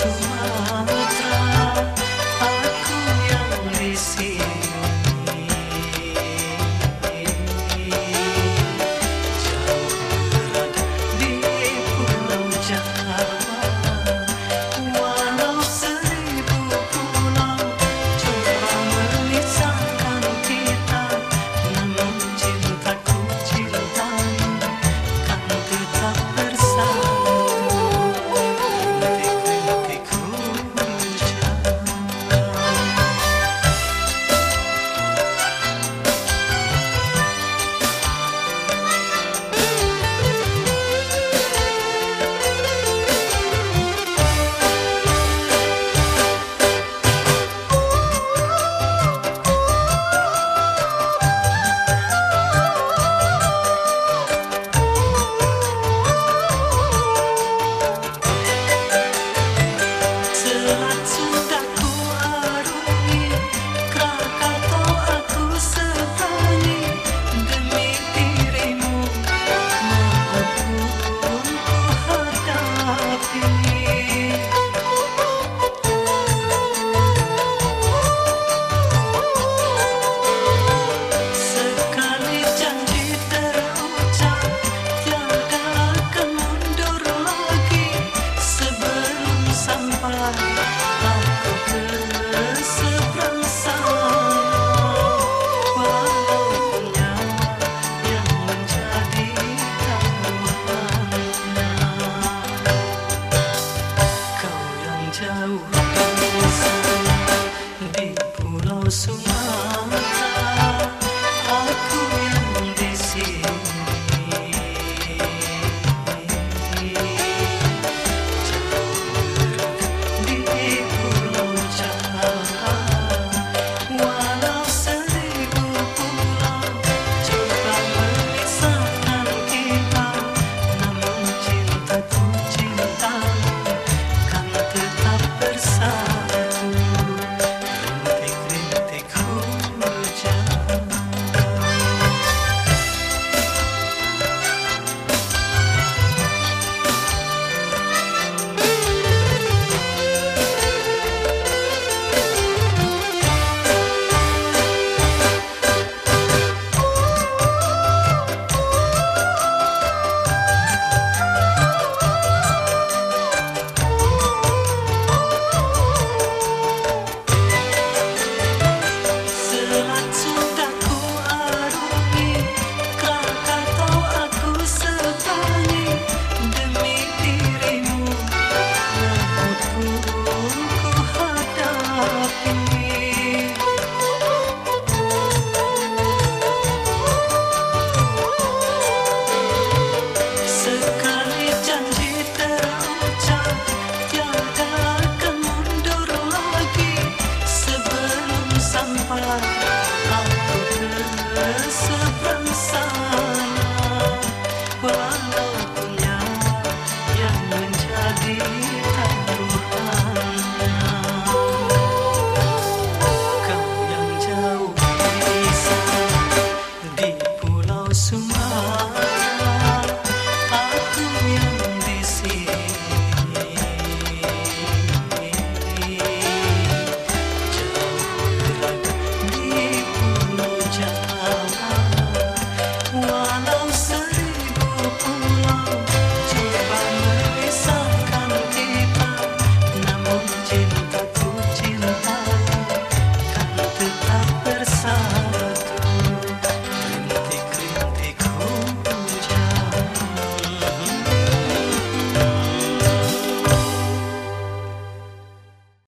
soul.